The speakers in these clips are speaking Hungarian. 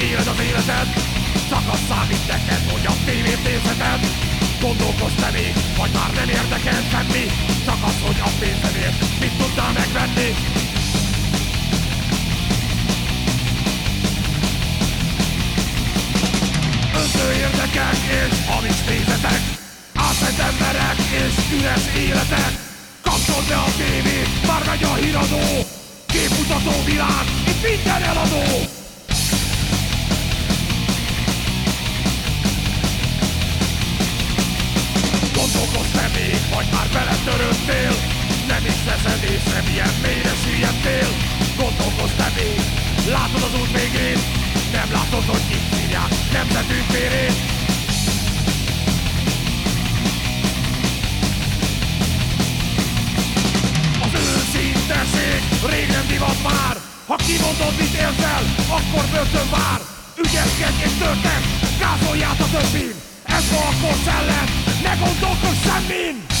éled az életed. Csak az számít neked, hogy a tévét nézheted. Gondolkozz te még, vagy már nem érdekel semmi. Csak az, hogy a pénzedért mit tudnál megvenni. Öntő érdekek és hamis nézetek. Átment emberek és üres életek. Kapcsold be a tévét, már megy a híradó. Képmutató világ, itt minden eladó vagy már beletörődtél. Nem is veszed észre, milyen mélyre süllyedtél. Gondolkozz te még, látod az út végén. Nem látod, hogy kik hívják nemzetünk vérét Az őszinteség rég nem divat már. Ha kimondod, mit érzel, akkor börtön vár. Ügyeskedj és törtek, gázolját a többin. Ez ma akkor szellem, ne gondolkozz semmin!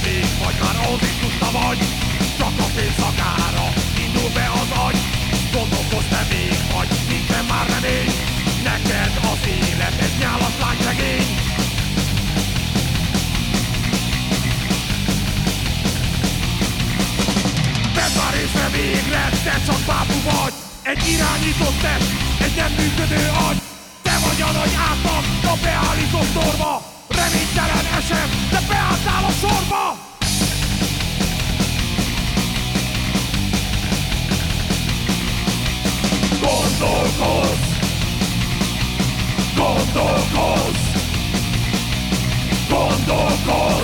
Még, vagy már autizmusta vagy. Csak a pénz szakára indul be az agy. Gondolkozz te még, vagy nincsen már remény? Neked az élet egy nyálas lányregény Vedd már észre végre, te csak bábú vagy. Egy irányított test, egy nem működő agy. Te vagy a nagy átlag, a beállított norma Gondolkozz! Gondolkozz! Gondolkozz!